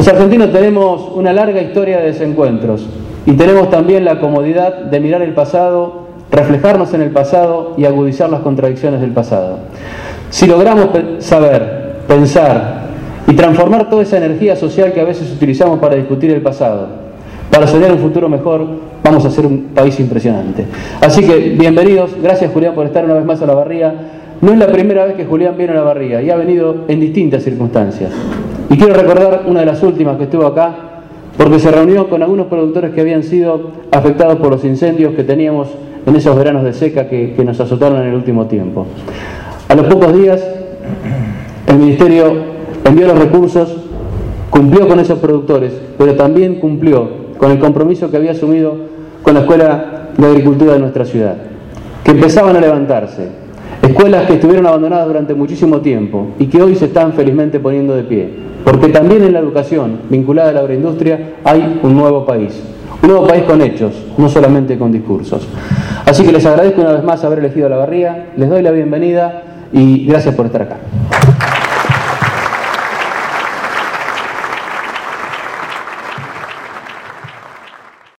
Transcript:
Los argentinos tenemos una larga historia de desencuentros y tenemos también la comodidad de mirar el pasado, reflejarnos en el pasado y agudizar las contradicciones del pasado. Si logramos saber, pensar y transformar toda esa energía social que a veces utilizamos para discutir el pasado, para soñar un futuro mejor, vamos a ser un país impresionante. Así que bienvenidos, gracias Julián por estar una vez más a la barría. No es la primera vez que Julián viene a la barría y ha venido en distintas circunstancias. Y quiero recordar una de las últimas que estuvo acá, porque se reunió con algunos productores que habían sido afectados por los incendios que teníamos en esos veranos de seca que, nos azotaron en el último tiempo. A los pocos días, el Ministerio envió los recursos, cumplió con esos productores, pero también cumplió con el compromiso que había asumido con la Escuela de Agricultura de nuestra ciudad, que empezaban a levantarse. Escuelas que estuvieron abandonadas durante muchísimo tiempo y que hoy se están felizmente poniendo de pie. Porque también en la educación vinculada a la agroindustria hay un nuevo país. Un nuevo país con hechos, no solamente con discursos. Así que les agradezco una vez más haber elegido la barría, les doy la bienvenida y gracias por estar acá.